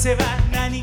se va, nadie